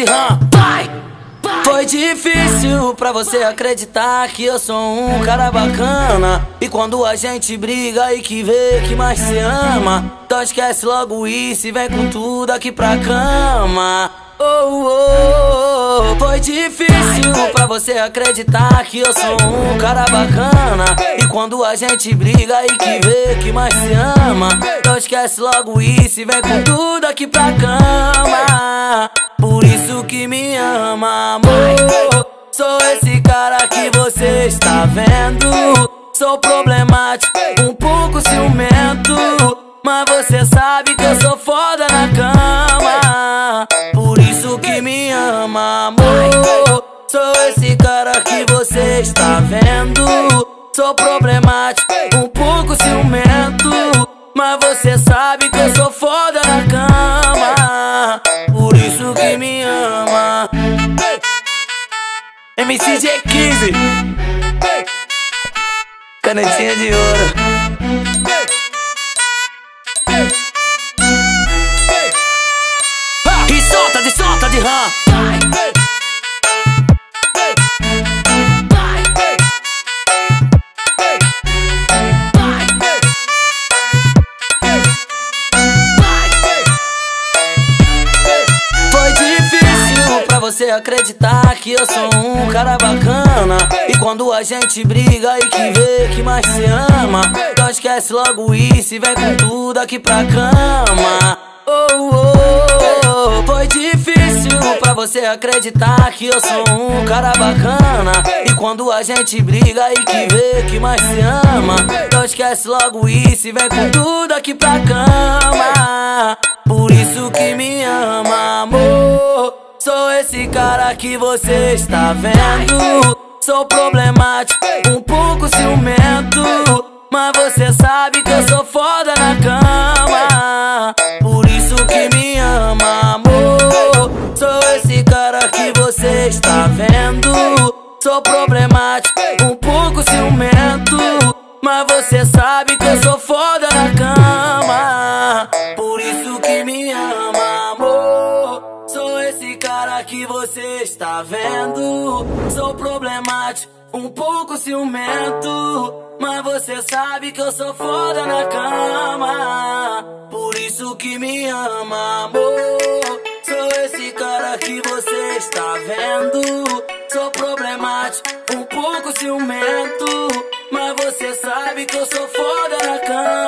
de rã. Foi difícil pra você acreditar que eu sou um cara bacana. E quando a gente briga e que vê que mais se ama Então esquece logo isso e vem com tudo aqui pra cama. Oh, oh, oh, oh. foi difícil pra você acreditar que eu sou um cara bacana. E quando a gente briga e que vê que mais se ama Então esquece logo isso e vem com tudo aqui pra cama. Que me ama, amor. Sou esse cara que você está vendo. Sou problemático, um pouco ciumento. Mas você sabe que eu sou foda na cama. Por isso que me ama, amor. Sou esse cara que você está vendo. Sou problemático, um pouco ciumento. Mas você sabe MCG15 Canetinha de ouro. E solta de solta de rã você acreditar que eu sou um cara bacana. E quando a gente briga e que vê que mais se ama, então esquece logo isso e vem com tudo aqui pra cama. Oh, oh, oh, foi difícil pra você acreditar que eu sou um cara bacana. E quando a gente briga e que vê que mais se ama, então esquece logo isso e vem com tudo aqui pra cama. Por isso que me ama, amor. Sou esse cara que você está vendo. Sou problemático, um pouco ciumento. Mas você sabe que eu sou foda na cama. Por isso que me ama, amor. Sou esse cara que você está vendo. Sou problemático, um pouco ciumento. Mas você sabe que eu sou foda na cama. Cara que você está vendo. Sou problemático, um pouco ciumento. Mas você sabe que eu sou foda na cama. Por isso que me ama, amor. Sou esse cara que você está vendo. Sou problemático, um pouco ciumento. Mas você sabe que eu sou foda na cama.